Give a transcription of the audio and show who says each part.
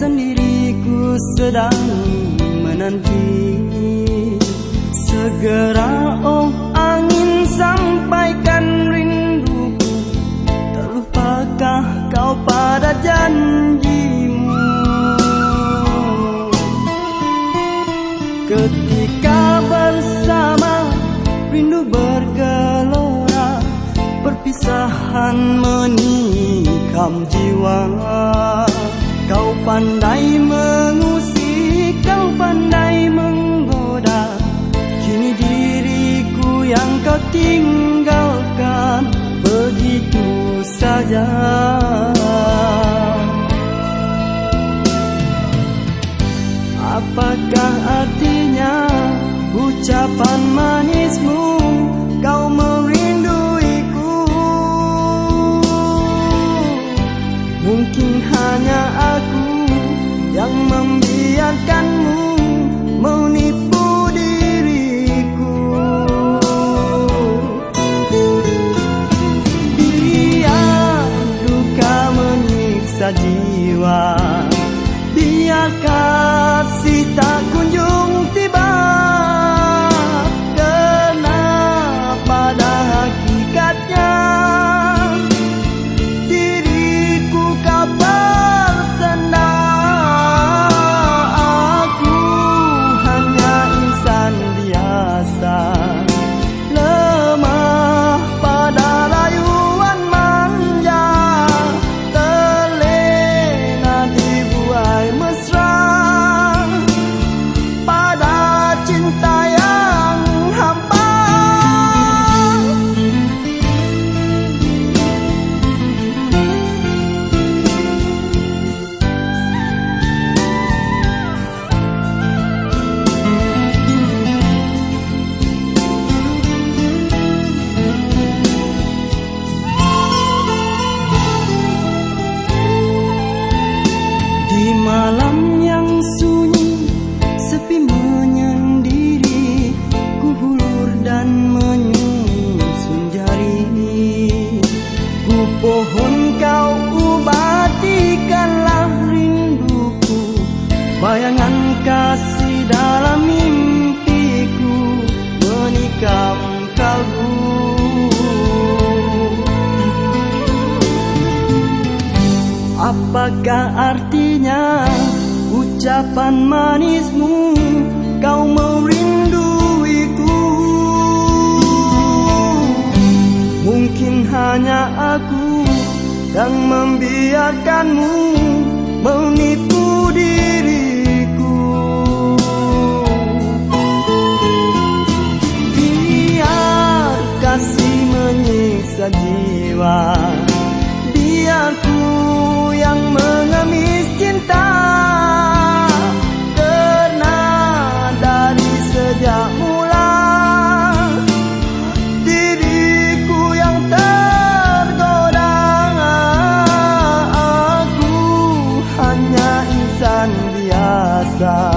Speaker 1: Sendiriku sedang menanti. Segera oh angin sampaikan rinduku. Terlupakah kau pada janjimu? Ketika bersama rindu bergelora. Perpisahan menikam jiwa pandai mengusik, kau pandai menggoda. Kini diriku yang kau tinggalkan Begitu saja. Apakah artinya ucapan manismu membiarkanmu menipu diriku. Biar duka menyiksa jiwa. Biar Apakah artinya ucapan manismu Kau merinduiku? Mungkin hanya aku yang membiarkanmu Menipu diriku Aku hanya insan biasa